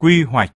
quy hoạch.